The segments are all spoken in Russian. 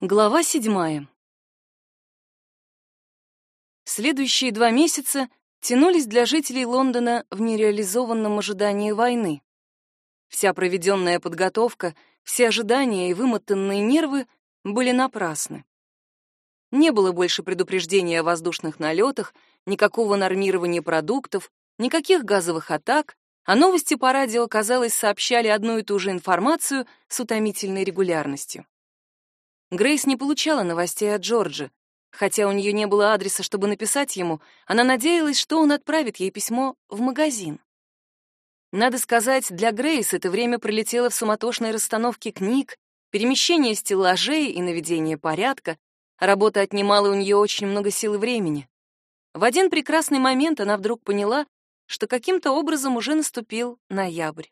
Глава седьмая. Следующие два месяца тянулись для жителей Лондона в нереализованном ожидании войны. Вся проведенная подготовка, все ожидания и вымотанные нервы были напрасны. Не было больше предупреждения о воздушных налетах, никакого нормирования продуктов, никаких газовых атак, а новости по радио, казалось, сообщали одну и ту же информацию с утомительной регулярностью. Грейс не получала новостей от Джорджа. Хотя у нее не было адреса, чтобы написать ему, она надеялась, что он отправит ей письмо в магазин. Надо сказать, для Грейс это время пролетело в суматошной расстановке книг, перемещении стеллажей и наведении порядка. Работа отнимала у нее очень много сил и времени. В один прекрасный момент она вдруг поняла, что каким-то образом уже наступил ноябрь.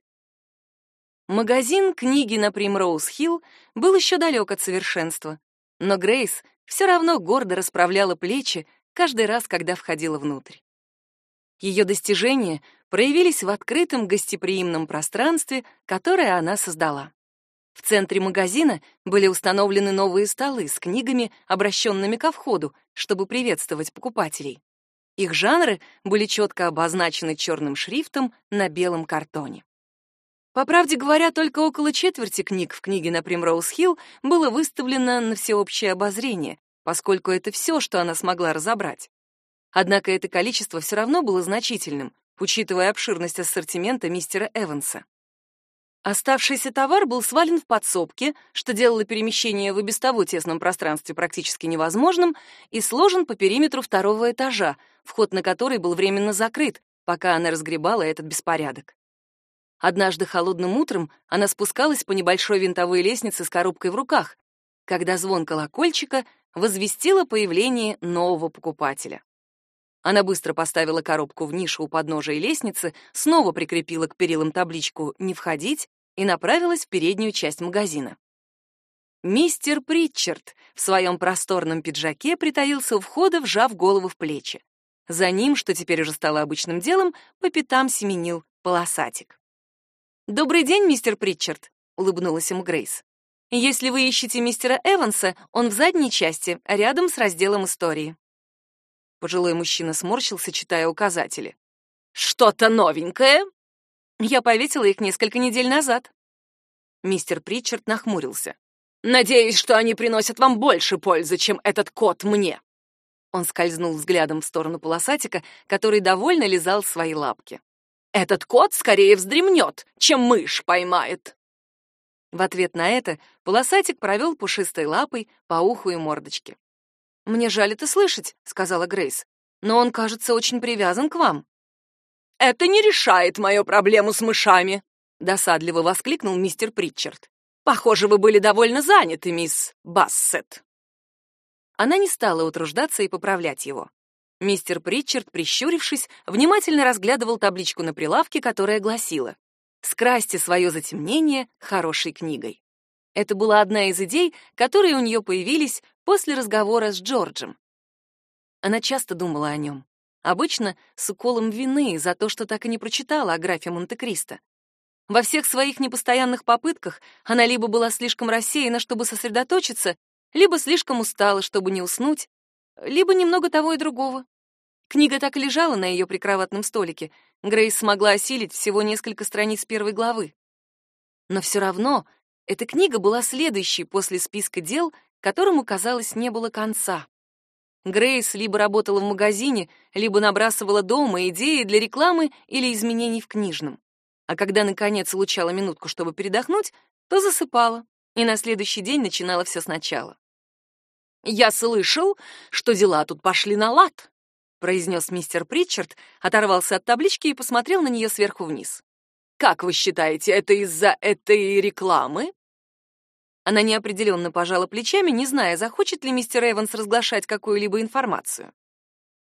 Магазин книги на Примроуз-Хилл был еще далек от совершенства, но Грейс все равно гордо расправляла плечи каждый раз, когда входила внутрь. Ее достижения проявились в открытом гостеприимном пространстве, которое она создала. В центре магазина были установлены новые столы с книгами, обращенными ко входу, чтобы приветствовать покупателей. Их жанры были четко обозначены черным шрифтом на белом картоне. По правде говоря, только около четверти книг в книге на Примроуз-Хилл было выставлено на всеобщее обозрение, поскольку это все, что она смогла разобрать. Однако это количество все равно было значительным, учитывая обширность ассортимента мистера Эванса. Оставшийся товар был свален в подсобке, что делало перемещение в и без того тесном пространстве практически невозможным, и сложен по периметру второго этажа, вход на который был временно закрыт, пока она разгребала этот беспорядок. Однажды холодным утром она спускалась по небольшой винтовой лестнице с коробкой в руках, когда звон колокольчика возвестила появление нового покупателя. Она быстро поставила коробку в нишу у подножия лестницы, снова прикрепила к перилам табличку «Не входить» и направилась в переднюю часть магазина. Мистер Притчард в своем просторном пиджаке притаился у входа, вжав голову в плечи. За ним, что теперь уже стало обычным делом, по пятам семенил полосатик. «Добрый день, мистер Притчард», — улыбнулась ему Грейс. «Если вы ищете мистера Эванса, он в задней части, рядом с разделом истории». Пожилой мужчина сморщился, читая указатели. «Что-то новенькое?» Я повесила их несколько недель назад. Мистер Притчард нахмурился. «Надеюсь, что они приносят вам больше пользы, чем этот кот мне». Он скользнул взглядом в сторону полосатика, который довольно лизал свои лапки. Этот кот скорее вздремнет, чем мышь поймает. В ответ на это полосатик провел пушистой лапой по уху и мордочке. «Мне жаль это слышать», — сказала Грейс, «но он, кажется, очень привязан к вам». «Это не решает мою проблему с мышами», — досадливо воскликнул мистер Притчард. «Похоже, вы были довольно заняты, мисс Бассет». Она не стала утруждаться и поправлять его. Мистер Притчард, прищурившись, внимательно разглядывал табличку на прилавке, которая гласила «Скрасьте свое затемнение хорошей книгой». Это была одна из идей, которые у нее появились после разговора с Джорджем. Она часто думала о нем, обычно с уколом вины за то, что так и не прочитала о графе Монте-Кристо. Во всех своих непостоянных попытках она либо была слишком рассеяна, чтобы сосредоточиться, либо слишком устала, чтобы не уснуть, либо немного того и другого. Книга так лежала на ее прикроватном столике. Грейс смогла осилить всего несколько страниц первой главы. Но все равно эта книга была следующей после списка дел, которому, казалось, не было конца. Грейс либо работала в магазине, либо набрасывала дома идеи для рекламы или изменений в книжном. А когда, наконец, улучала минутку, чтобы передохнуть, то засыпала, и на следующий день начинала все сначала. «Я слышал, что дела тут пошли на лад», произнес мистер Притчард, оторвался от таблички и посмотрел на нее сверху вниз. Как вы считаете, это из-за этой рекламы? Она неопределенно пожала плечами, не зная, захочет ли мистер Эванс разглашать какую-либо информацию.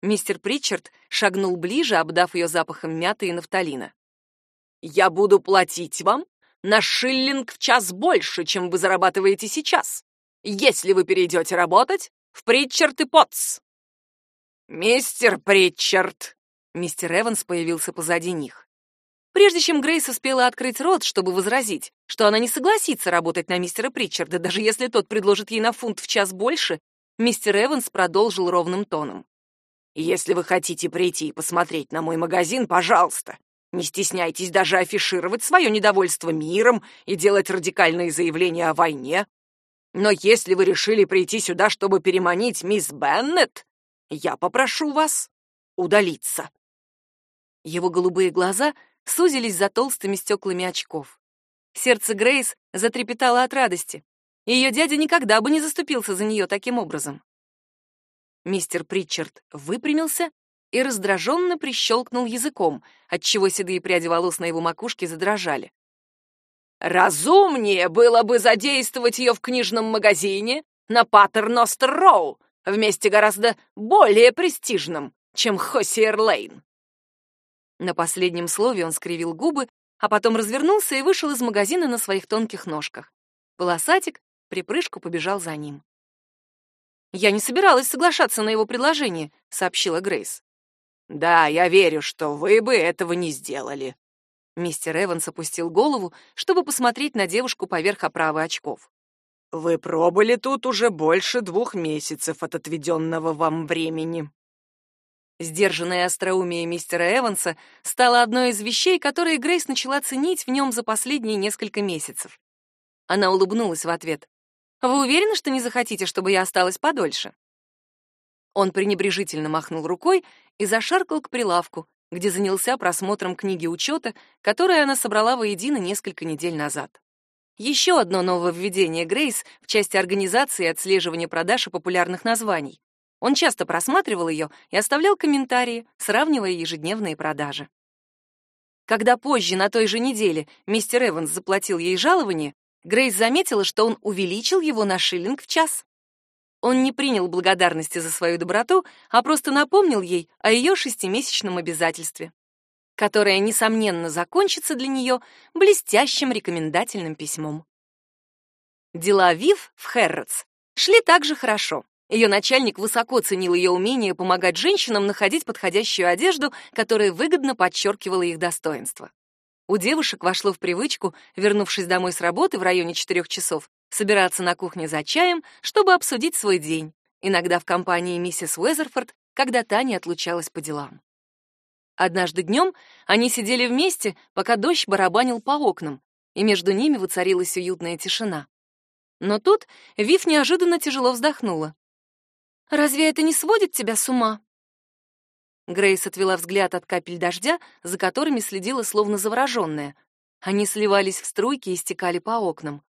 Мистер Притчард шагнул ближе, обдав ее запахом мяты и нафталина. «Я буду платить вам на шиллинг в час больше, чем вы зарабатываете сейчас, если вы перейдете работать в Притчард и Потс. «Мистер Притчард!» Мистер Эванс появился позади них. прежде чем Грейс успела открыть рот, чтобы возразить, что она не согласится работать на мистера Притчарда, даже если тот предложит ей на фунт в час больше, мистер Эванс продолжил ровным тоном. «Если вы хотите прийти и посмотреть на мой магазин, пожалуйста, не стесняйтесь даже афишировать свое недовольство миром и делать радикальные заявления о войне. Но если вы решили прийти сюда, чтобы переманить мисс Беннет, я попрошу вас удалиться». Его голубые глаза сузились за толстыми стеклами очков. Сердце Грейс затрепетало от радости. Ее дядя никогда бы не заступился за нее таким образом. Мистер Притчард выпрямился и раздраженно прищелкнул языком, отчего седые пряди волос на его макушке задрожали. «Разумнее было бы задействовать ее в книжном магазине на Паттерностер-Роу, вместе гораздо более престижном, чем Хосиер-Лейн». На последнем слове он скривил губы, а потом развернулся и вышел из магазина на своих тонких ножках. Полосатик припрыжку побежал за ним. «Я не собиралась соглашаться на его предложение», — сообщила Грейс. «Да, я верю, что вы бы этого не сделали». Мистер Эванс опустил голову, чтобы посмотреть на девушку поверх оправы очков. «Вы пробыли тут уже больше двух месяцев от отведенного вам времени». Сдержанное остроумие мистера Эванса стало одной из вещей, которые Грейс начала ценить в нем за последние несколько месяцев. Она улыбнулась в ответ. Вы уверены, что не захотите, чтобы я осталась подольше?» Он пренебрежительно махнул рукой и зашаркал к прилавку, где занялся просмотром книги учета, которую она собрала воедино несколько недель назад. Еще одно нововведение Грейс в части организации и отслеживания продаж и популярных названий. Он часто просматривал ее и оставлял комментарии, сравнивая ежедневные продажи. Когда позже, на той же неделе, мистер Эванс заплатил ей жалование, Грейс заметила, что он увеличил его на шиллинг в час. Он не принял благодарности за свою доброту, а просто напомнил ей о ее шестимесячном обязательстве, которое, несомненно, закончится для нее блестящим рекомендательным письмом. Дела Вив в Хэрротс шли также хорошо. Ее начальник высоко ценил ее умение помогать женщинам находить подходящую одежду, которая выгодно подчеркивала их достоинства. У девушек вошло в привычку, вернувшись домой с работы в районе четырех часов, собираться на кухне за чаем, чтобы обсудить свой день, иногда в компании миссис Уэзерфорд, когда Таня отлучалась по делам. Однажды днем они сидели вместе, пока дождь барабанил по окнам, и между ними воцарилась уютная тишина. Но тут Вив неожиданно тяжело вздохнула. «Разве это не сводит тебя с ума?» Грейс отвела взгляд от капель дождя, за которыми следила словно завороженная. Они сливались в струйки и стекали по окнам.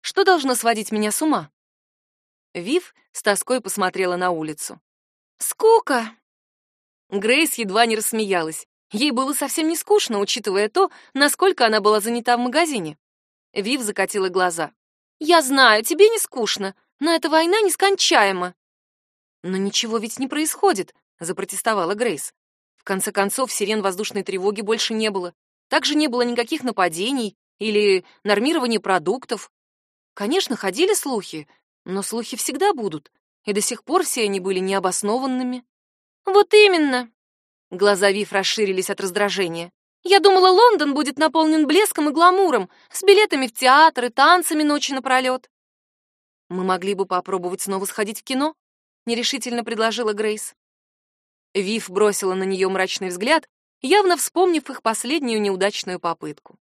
Что должно сводить меня с ума? Вив с тоской посмотрела на улицу. Скука. Грейс едва не рассмеялась. Ей было совсем не скучно, учитывая то, насколько она была занята в магазине. Вив закатила глаза. Я знаю, тебе не скучно, но эта война нескончаема. Но ничего ведь не происходит, запротестовала Грейс. В конце концов, сирен воздушной тревоги больше не было. Также не было никаких нападений или нормирования продуктов. Конечно, ходили слухи, но слухи всегда будут, и до сих пор все они были необоснованными. Вот именно. Глаза Вив расширились от раздражения. Я думала, Лондон будет наполнен блеском и гламуром, с билетами в театр и танцами ночи напролет. Мы могли бы попробовать снова сходить в кино, нерешительно предложила Грейс. Вив бросила на нее мрачный взгляд, явно вспомнив их последнюю неудачную попытку.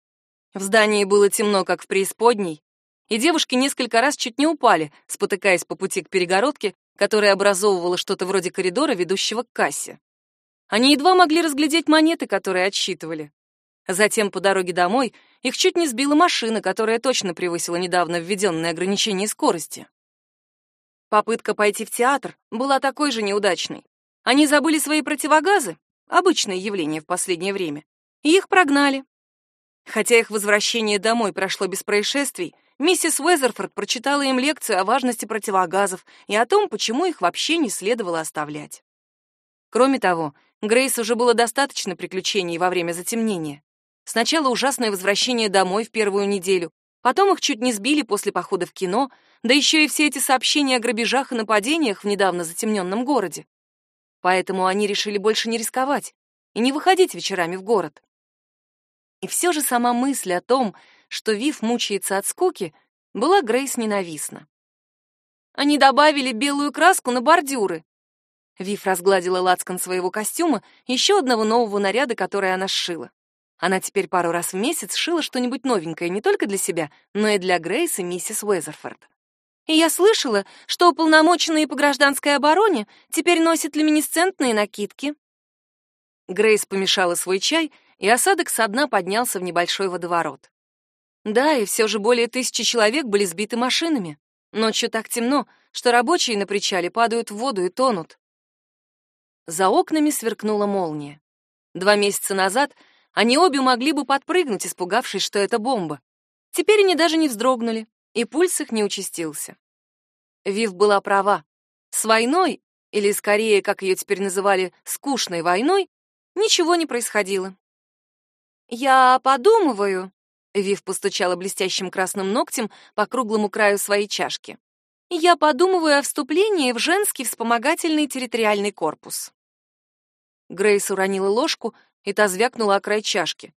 В здании было темно, как в преисподней, и девушки несколько раз чуть не упали, спотыкаясь по пути к перегородке, которая образовывала что-то вроде коридора, ведущего к кассе. Они едва могли разглядеть монеты, которые отсчитывали. Затем по дороге домой их чуть не сбила машина, которая точно превысила недавно введенное ограничение скорости. Попытка пойти в театр была такой же неудачной. Они забыли свои противогазы, обычное явление в последнее время, и их прогнали. Хотя их возвращение домой прошло без происшествий, миссис Уэзерфорд прочитала им лекцию о важности противогазов и о том, почему их вообще не следовало оставлять. Кроме того, Грейс уже было достаточно приключений во время затемнения. Сначала ужасное возвращение домой в первую неделю, потом их чуть не сбили после похода в кино, да еще и все эти сообщения о грабежах и нападениях в недавно затемненном городе. Поэтому они решили больше не рисковать и не выходить вечерами в город. И все же сама мысль о том, что Вив мучается от скуки, была Грейс ненавистна. Они добавили белую краску на бордюры. Вив разгладила лацкан своего костюма, еще одного нового наряда, который она сшила. Она теперь пару раз в месяц шила что-нибудь новенькое не только для себя, но и для Грейс и миссис Уэзерфорд. И я слышала, что уполномоченные по гражданской обороне теперь носят люминесцентные накидки. Грейс помешала свой чай, и осадок со дна поднялся в небольшой водоворот. Да, и все же более тысячи человек были сбиты машинами. Ночью так темно, что рабочие на причале падают в воду и тонут. За окнами сверкнула молния. Два месяца назад они обе могли бы подпрыгнуть, испугавшись, что это бомба. Теперь они даже не вздрогнули, и пульс их не участился. Вив была права. С войной, или скорее, как ее теперь называли, скучной войной, ничего не происходило. «Я подумываю», — Вив постучала блестящим красным ногтем по круглому краю своей чашки. «Я подумываю о вступлении в женский вспомогательный территориальный корпус». Грейс уронила ложку, и та звякнула о край чашки.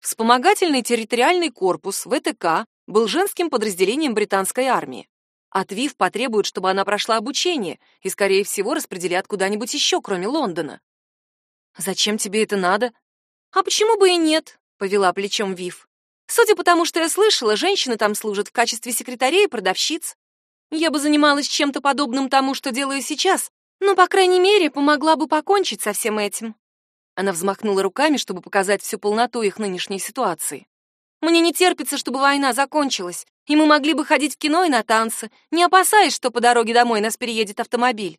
Вспомогательный территориальный корпус, ВТК, был женским подразделением британской армии. От ВИВ потребуют, чтобы она прошла обучение и, скорее всего, распределят куда-нибудь еще, кроме Лондона. «Зачем тебе это надо?» «А почему бы и нет?» — повела плечом Вив. «Судя по тому, что я слышала, женщины там служат в качестве секретарей и продавщиц. Я бы занималась чем-то подобным тому, что делаю сейчас, но, по крайней мере, помогла бы покончить со всем этим». Она взмахнула руками, чтобы показать всю полноту их нынешней ситуации. «Мне не терпится, чтобы война закончилась, и мы могли бы ходить в кино и на танцы, не опасаясь, что по дороге домой нас переедет автомобиль.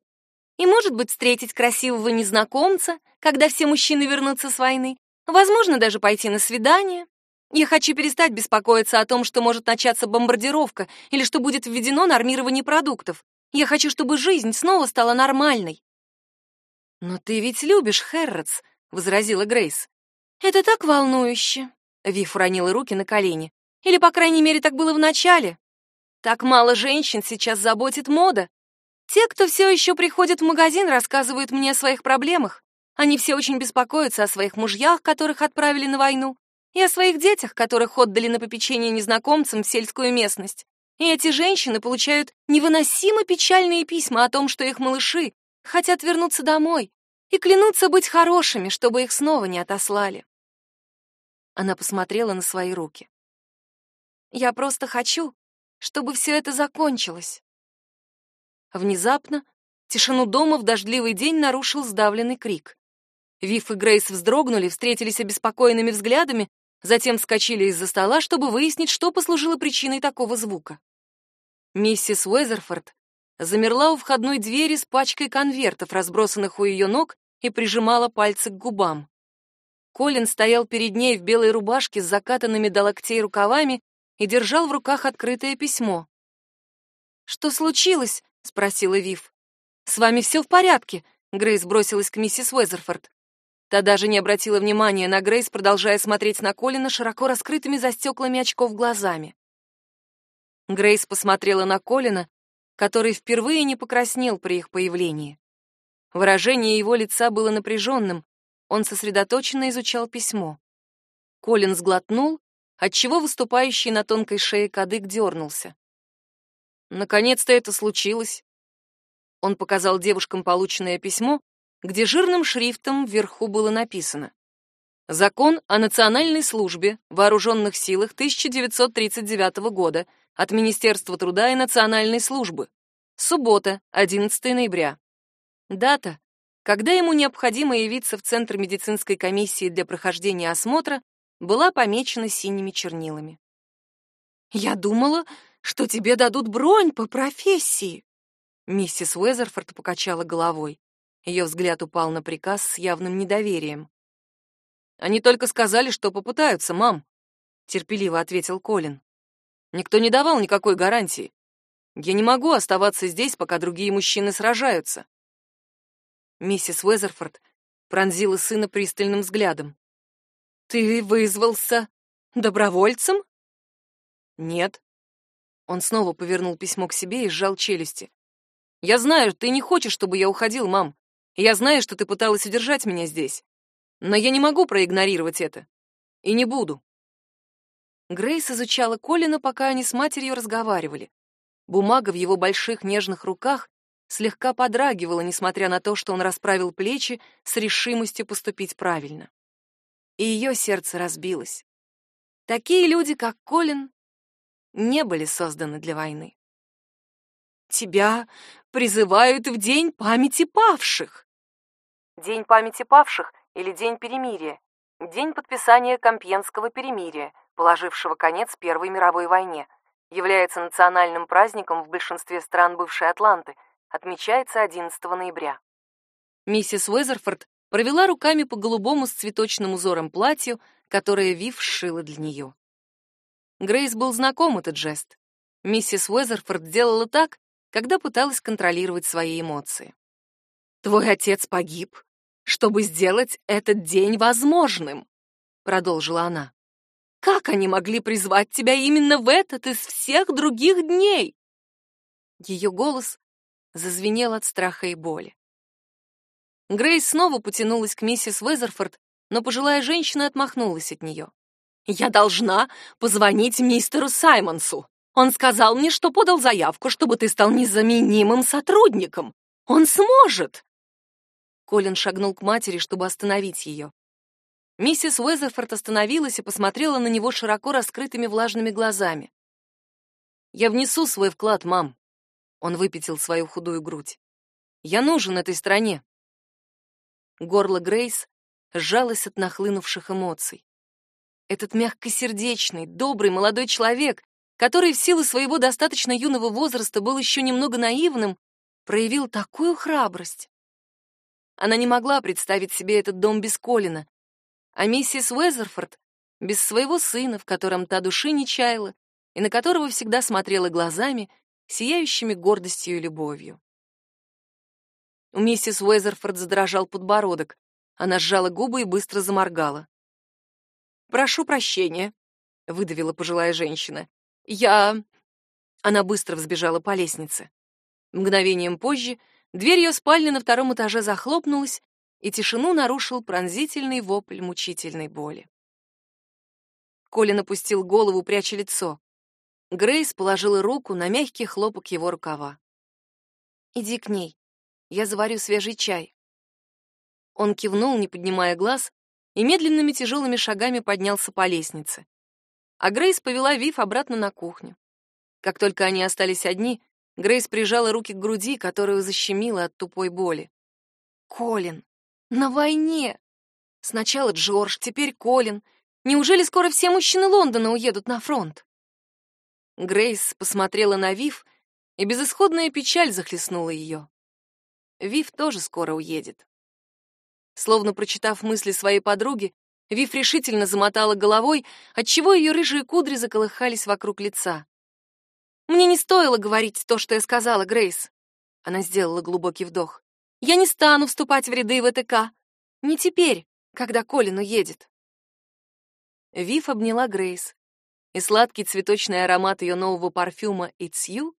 И, может быть, встретить красивого незнакомца, когда все мужчины вернутся с войны, Возможно, даже пойти на свидание. Я хочу перестать беспокоиться о том, что может начаться бомбардировка или что будет введено нормирование продуктов. Я хочу, чтобы жизнь снова стала нормальной. «Но ты ведь любишь Хэрротс», — возразила Грейс. «Это так волнующе», — Вив уронила руки на колени. «Или, по крайней мере, так было в начале. Так мало женщин сейчас заботит мода. Те, кто все еще приходит в магазин, рассказывают мне о своих проблемах. Они все очень беспокоятся о своих мужьях, которых отправили на войну, и о своих детях, которых отдали на попечение незнакомцам в сельскую местность. И эти женщины получают невыносимо печальные письма о том, что их малыши хотят вернуться домой и клянутся быть хорошими, чтобы их снова не отослали. Она посмотрела на свои руки. «Я просто хочу, чтобы все это закончилось». Внезапно тишину дома в дождливый день нарушил сдавленный крик. Вив и Грейс вздрогнули, встретились обеспокоенными взглядами, затем вскочили из-за стола, чтобы выяснить, что послужило причиной такого звука. Миссис Уэзерфорд замерла у входной двери с пачкой конвертов, разбросанных у ее ног, и прижимала пальцы к губам. Колин стоял перед ней в белой рубашке с закатанными до локтей рукавами и держал в руках открытое письмо. «Что случилось?» — спросила Вив. «С вами все в порядке?» — Грейс бросилась к миссис Уэзерфорд. Та даже не обратила внимания на Грейс, продолжая смотреть на Колина широко раскрытыми за стеклами очков глазами. Грейс посмотрела на Колина, который впервые не покраснел при их появлении. Выражение его лица было напряженным, он сосредоточенно изучал письмо. Колин сглотнул, отчего выступающий на тонкой шее кадык дернулся. Наконец-то это случилось. Он показал девушкам полученное письмо, где жирным шрифтом вверху было написано «Закон о национальной службе вооруженных силах 1939 года от Министерства труда и национальной службы. Суббота, 11 ноября. Дата, когда ему необходимо явиться в Центр медицинской комиссии для прохождения осмотра, была помечена синими чернилами. «Я думала, что тебе дадут бронь по профессии», Миссис Уэзерфорд покачала головой. Ее взгляд упал на приказ с явным недоверием. «Они только сказали, что попытаются, мам», — терпеливо ответил Колин. «Никто не давал никакой гарантии. Я не могу оставаться здесь, пока другие мужчины сражаются». Миссис Уэзерфорд пронзила сына пристальным взглядом. «Ты вызвался добровольцем?» «Нет». Он снова повернул письмо к себе и сжал челюсти. «Я знаю, ты не хочешь, чтобы я уходил, мам. Я знаю, что ты пыталась удержать меня здесь. Но я не могу проигнорировать это. и не буду. Грейс изучала Колина, пока они с матерью разговаривали. Бумага в его больших нежных руках слегка подрагивала, несмотря на то, что он расправил плечи с решимостью поступить правильно. И ее сердце разбилось. Такие люди, как Колин, не были созданы для войны. «Тебя призывают в День памяти павших!» День памяти павших или День перемирия. День подписания Компьенского перемирия, положившего конец Первой мировой войне, является национальным праздником в большинстве стран бывшей Атланты, отмечается 11 ноября. Миссис Уэзерфорд провела руками по голубому с цветочным узором платью, которое Вив сшила для нее. Грейс был знаком этот жест. Миссис Уэзерфорд делала так, когда пыталась контролировать свои эмоции. «Твой отец погиб, чтобы сделать этот день возможным», — продолжила она. «Как они могли призвать тебя именно в этот из всех других дней?» Ее голос зазвенел от страха и боли. Грейс снова потянулась к миссис Уэзерфорд, но пожилая женщина отмахнулась от нее. «Я должна позвонить мистеру Саймонсу. Он сказал мне, что подал заявку, чтобы ты стал незаменимым сотрудником. Он сможет!» Колин шагнул к матери, чтобы остановить ее. Миссис Уэзерфорд остановилась и посмотрела на него широко раскрытыми влажными глазами. «Я внесу свой вклад, мам». Он выпятил свою худую грудь. «Я нужен этой стране». Горло Грейс сжалось от нахлынувших эмоций. Этот мягкосердечный, добрый молодой человек, который в силу своего достаточно юного возраста был еще немного наивным, проявил такую храбрость. Она не могла представить себе этот дом без Колина, а миссис Уэзерфорд без своего сына, в котором та души не чаяла и на которого всегда смотрела глазами, сияющими гордостью и любовью. У миссис Уэзерфорд задрожал подбородок. Она сжала губы и быстро заморгала. «Прошу прощения», — выдавила пожилая женщина. «Я...» Она быстро взбежала по лестнице. Мгновением позже дверь ее спальни на втором этаже захлопнулась, и тишину нарушил пронзительный вопль мучительной боли. Колин опустил голову, пряча лицо. Грейс положила руку на мягкий хлопок его рукава. «Иди к ней. Я заварю свежий чай». Он кивнул, не поднимая глаз, и медленными тяжелыми шагами поднялся по лестнице. А Грейс повела Вив обратно на кухню. Как только они остались одни, Грейс прижала руки к груди, которую защемила от тупой боли. Колин. На войне. Сначала Джордж, теперь Колин. Неужели скоро все мужчины Лондона уедут на фронт? Грейс посмотрела на Вив, и безысходная печаль захлестнула ее. Вив тоже скоро уедет. Словно прочитав мысли своей подруги, Вив решительно замотала головой, отчего ее рыжие кудри заколыхались вокруг лица. «Мне не стоило говорить то, что я сказала, Грейс». Она сделала глубокий вдох. «Я не стану вступать в ряды ВТК. Не теперь, когда Колин уедет». Вив обняла Грейс, и сладкий цветочный аромат ее нового парфюма «It's You»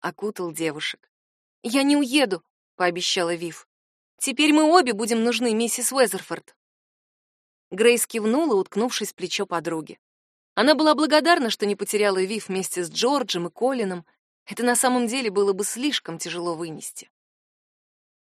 окутал девушек. «Я не уеду», — пообещала Вив. Теперь мы обе будем нужны, миссис Уэзерфорд. Грейс кивнула, уткнувшись в плечо подруги. Она была благодарна, что не потеряла Вив вместе с Джорджем и Колином. Это на самом деле было бы слишком тяжело вынести.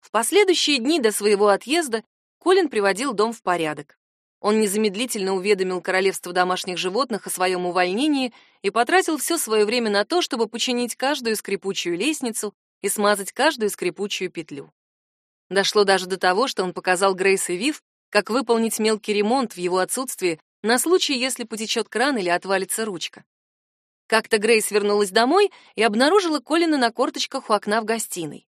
В последующие дни до своего отъезда Колин приводил дом в порядок. Он незамедлительно уведомил королевство домашних животных о своем увольнении и потратил все свое время на то, чтобы починить каждую скрипучую лестницу и смазать каждую скрипучую петлю. Дошло даже до того, что он показал Грейс и Вив, как выполнить мелкий ремонт в его отсутствии на случай, если потечет кран или отвалится ручка. Как-то Грейс вернулась домой и обнаружила Колина на корточках у окна в гостиной.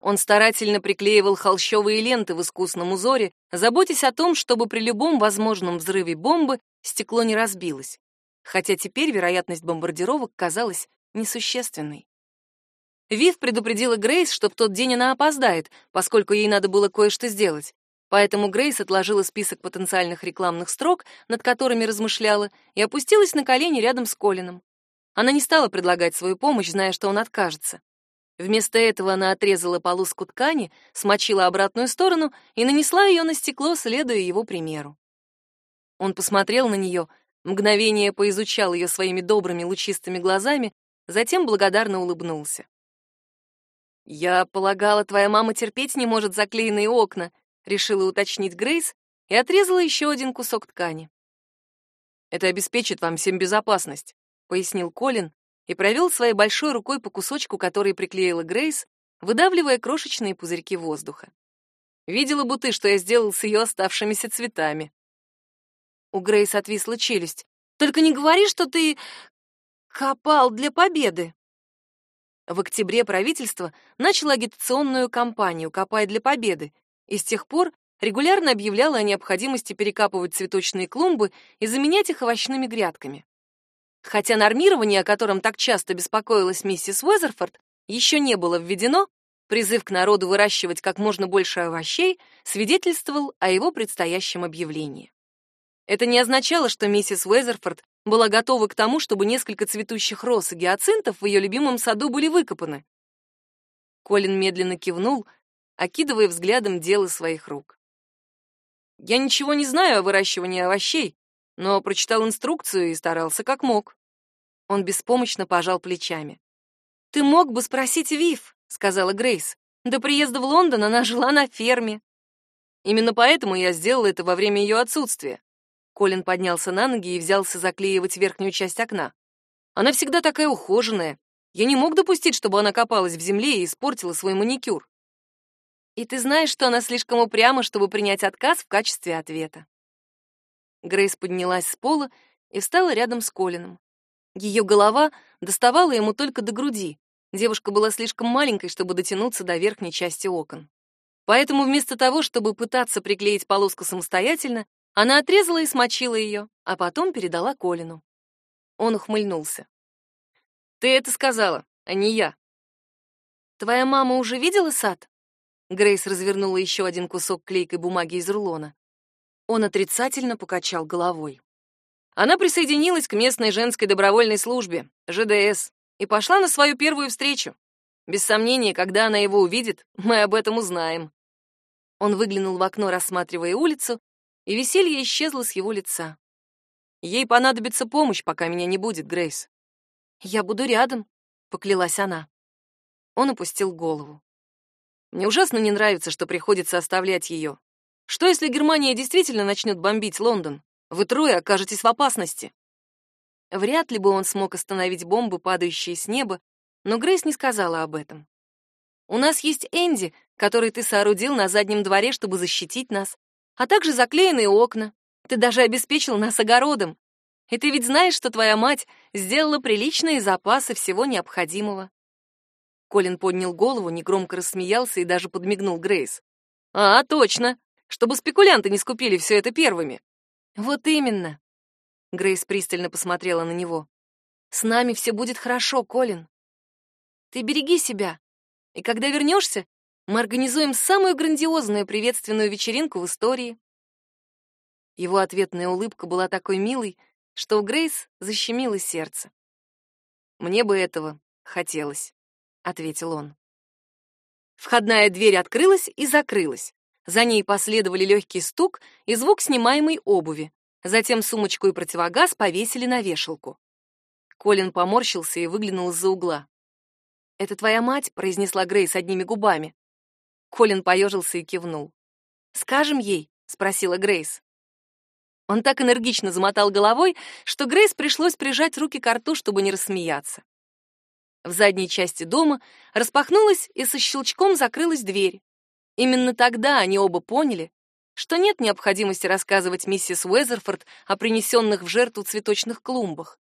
Он старательно приклеивал холщовые ленты в искусном узоре, заботясь о том, чтобы при любом возможном взрыве бомбы стекло не разбилось, хотя теперь вероятность бомбардировок казалась несущественной. Вив предупредила Грейс, что в тот день она опоздает, поскольку ей надо было кое-что сделать. Поэтому Грейс отложила список потенциальных рекламных строк, над которыми размышляла, и опустилась на колени рядом с Колином. Она не стала предлагать свою помощь, зная, что он откажется. Вместо этого она отрезала полоску ткани, смочила обратную сторону и нанесла ее на стекло, следуя его примеру. Он посмотрел на нее, мгновение поизучал ее своими добрыми лучистыми глазами, затем благодарно улыбнулся. «Я полагала, твоя мама терпеть не может заклеенные окна», решила уточнить Грейс и отрезала еще один кусок ткани. «Это обеспечит вам всем безопасность», — пояснил Колин и провел своей большой рукой по кусочку, который приклеила Грейс, выдавливая крошечные пузырьки воздуха. «Видела бы ты, что я сделал с ее оставшимися цветами». У Грейс отвисла челюсть. «Только не говори, что ты копал для победы!» В октябре правительство начало агитационную кампанию «Копай для победы», и с тех пор регулярно объявляло о необходимости перекапывать цветочные клумбы и заменять их овощными грядками. Хотя нормирование, о котором так часто беспокоилась миссис Уэзерфорд, еще не было введено, призыв к народу выращивать как можно больше овощей свидетельствовал о его предстоящем объявлении. Это не означало, что миссис Уэзерфорд была готова к тому, чтобы несколько цветущих роз и гиацинтов в ее любимом саду были выкопаны. Колин медленно кивнул, окидывая взглядом дело своих рук. «Я ничего не знаю о выращивании овощей, но прочитал инструкцию и старался как мог». Он беспомощно пожал плечами. «Ты мог бы спросить Вив», — сказала Грейс. «До приезда в Лондон она жила на ферме». Именно поэтому я сделал это во время ее отсутствия. Колин поднялся на ноги и взялся заклеивать верхнюю часть окна. Она всегда такая ухоженная. Я не мог допустить, чтобы она копалась в земле и испортила свой маникюр. И ты знаешь, что она слишком упряма, чтобы принять отказ в качестве ответа. Грейс поднялась с пола и встала рядом с Колином. Ее голова доставала ему только до груди. Девушка была слишком маленькой, чтобы дотянуться до верхней части окон. Поэтому вместо того, чтобы пытаться приклеить полоску самостоятельно, она отрезала и смочила ее, а потом передала Колину. Он ухмыльнулся. «Ты это сказала, а не я». «Твоя мама уже видела сад?» Грейс развернула еще один кусок клейкой бумаги из рулона. Он отрицательно покачал головой. Она присоединилась к местной женской добровольной службе, ЖДС, и пошла на свою первую встречу. Без сомнения, когда она его увидит, мы об этом узнаем. Он выглянул в окно, рассматривая улицу, и веселье исчезло с его лица. Ей понадобится помощь, пока меня не будет, Грейс. Я буду рядом, поклялась она. Он опустил голову. Мне ужасно не нравится, что приходится оставлять ее. Что если Германия действительно начнет бомбить Лондон? Вы трое окажетесь в опасности. Вряд ли бы он смог остановить бомбы, падающие с неба, но Грейс не сказала об этом. У нас есть Энди, который ты соорудил на заднем дворе, чтобы защитить нас а также заклеенные окна. Ты даже обеспечил нас огородом. И ты ведь знаешь, что твоя мать сделала приличные запасы всего необходимого. Колин поднял голову, негромко рассмеялся и даже подмигнул Грейс. А, точно, чтобы спекулянты не скупили все это первыми. Вот именно. Грейс пристально посмотрела на него. С нами все будет хорошо, Колин. Ты береги себя. И когда вернешься, мы организуем самую грандиозную приветственную вечеринку в истории. Его ответная улыбка была такой милой, что у Грейс защемило сердце. Мне бы этого хотелось, ответил он. Входная дверь открылась и закрылась. За ней последовали легкий стук и звук снимаемой обуви. Затем сумочку и противогаз повесили на вешалку. Колин поморщился и выглянул из-за угла. «Это твоя мать?» — произнесла Грейс одними губами. Колин поежился и кивнул. «Скажем ей?» — спросила Грейс. Он так энергично замотал головой, что Грейс пришлось прижать руки к рту, чтобы не рассмеяться. В задней части дома распахнулась и со щелчком закрылась дверь. Именно тогда они оба поняли, что нет необходимости рассказывать миссис Уэзерфорд о принесенных в жертву цветочных клумбах.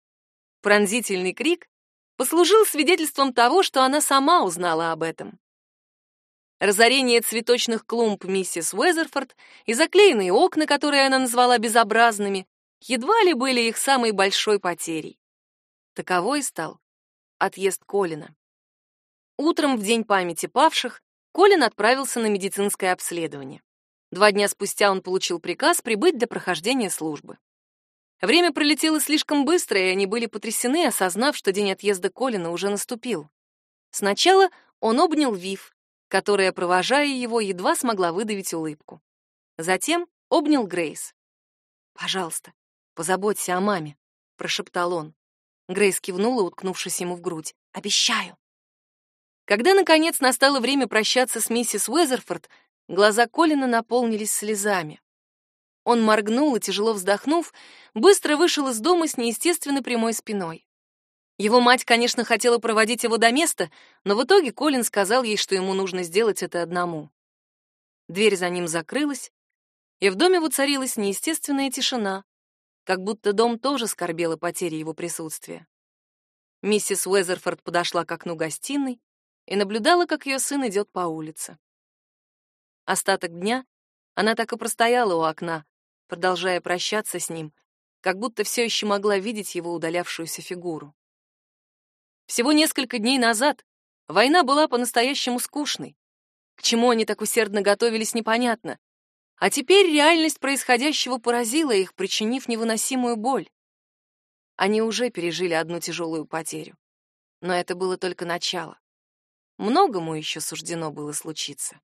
Пронзительный крик послужил свидетельством того, что она сама узнала об этом. Разорение цветочных клумб миссис Уэзерфорд и заклеенные окна, которые она назвала безобразными, едва ли были их самой большой потерей. Таковой стал отъезд Колина. Утром в день памяти павших Колин отправился на медицинское обследование. Два дня спустя он получил приказ прибыть для прохождения службы. Время пролетело слишком быстро, и они были потрясены, осознав, что день отъезда Колина уже наступил. Сначала он обнял Вив, которая, провожая его, едва смогла выдавить улыбку. Затем обнял Грейс. Пожалуйста, позаботься о маме, прошептал он. Грейс кивнула, уткнувшись ему в грудь. Обещаю. Когда наконец настало время прощаться с миссис Уэзерфорд, глаза Колина наполнились слезами. Он моргнул и, тяжело вздохнув, быстро вышел из дома с неестественно прямой спиной. Его мать, конечно, хотела проводить его до места, но в итоге Колин сказал ей, что ему нужно сделать это одному. Дверь за ним закрылась, и в доме воцарилась неестественная тишина, как будто дом тоже скорбел о потере его присутствия. Миссис Уэзерфорд подошла к окну гостиной и наблюдала, как ее сын идет по улице. Остаток дня она так и простояла у окна, продолжая прощаться с ним, как будто все еще могла видеть его удалявшуюся фигуру. Всего несколько дней назад война была по-настоящему скучной. К чему они так усердно готовились, непонятно. А теперь реальность происходящего поразила их, причинив невыносимую боль. Они уже пережили одну тяжелую потерю. Но это было только начало. Многому еще суждено было случиться.